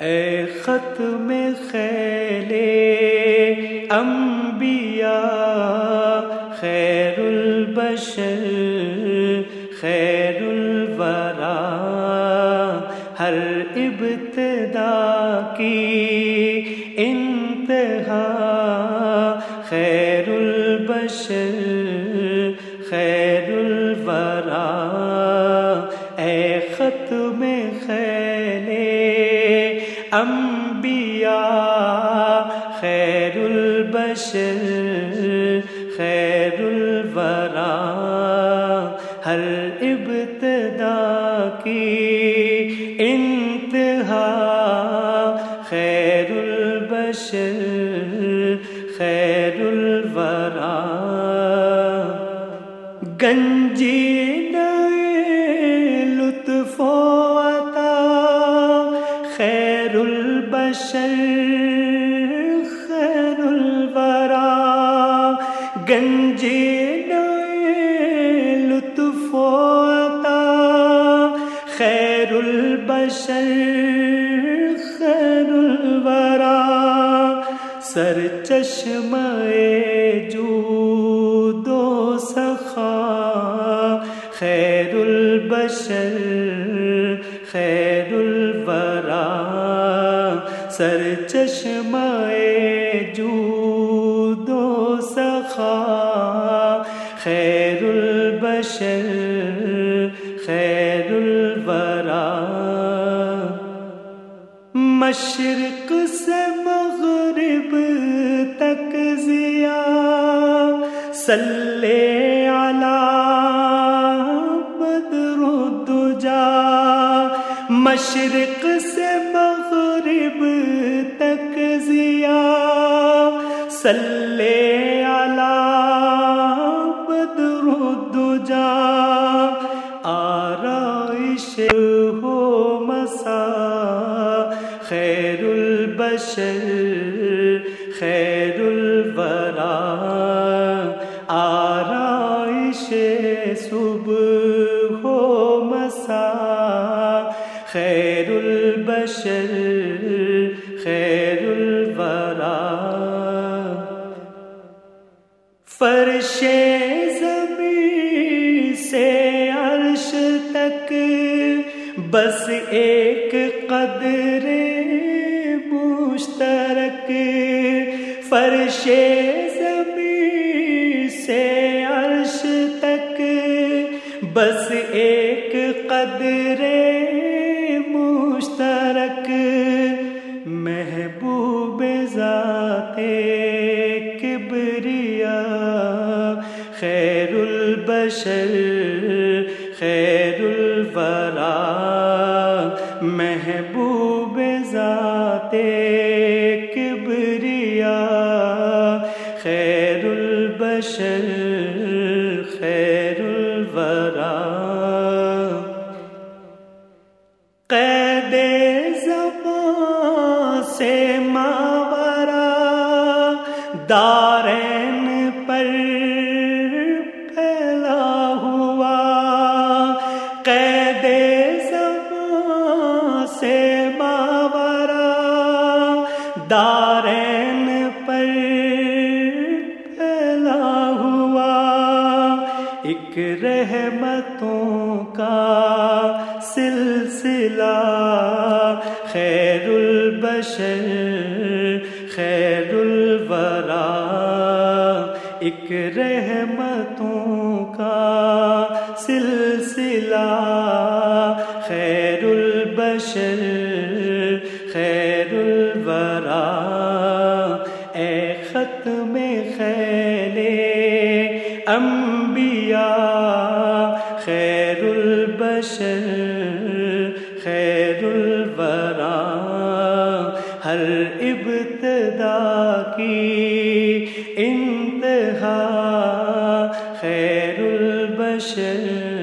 اے خط میں خیلے انبیاء، خیر البشر، خیر الورا، ہر ابتدا کی انتہا، خیر البشر خیر البشر خیر الورا ہر ابتدا کی انتہا خیر البشر خیر الورا گنجی لطف خیر البشر خیر البشر خیر الورا سر چشمہ جو دو سخا خیر البشر خیر الورا سر چشمہ جو دو سخا خیر البشر مشرق سے مغرب تک ضیا سلے علی بدر الدجا مشرق سے مغرب تک ضیا سلے البشر، خیر الورا، آرائش صبح ہو مسا، خیر البشر، خیر الورا۔ فرش زمین سے عرش تک، بس ایک قدر مشترک فرش زمین سے عرش تک، بس ایک قدر مشترک محبوب ذات کبریا خیر البشر خیر الورا محبوب البشر خیر الورا قید زبان سے ماورا دارین پر پھیلا ہوا قید زبان سے ماورا دارین ایک رحمتوں کا سلسلہ۔ خیر البشر خیر الورا ایک رحمتوں کا سلسلہ۔ خیر خط خیلے انبیاء خیر البشر خیر الورا ہر ابتدا کی انتہا خیر البشر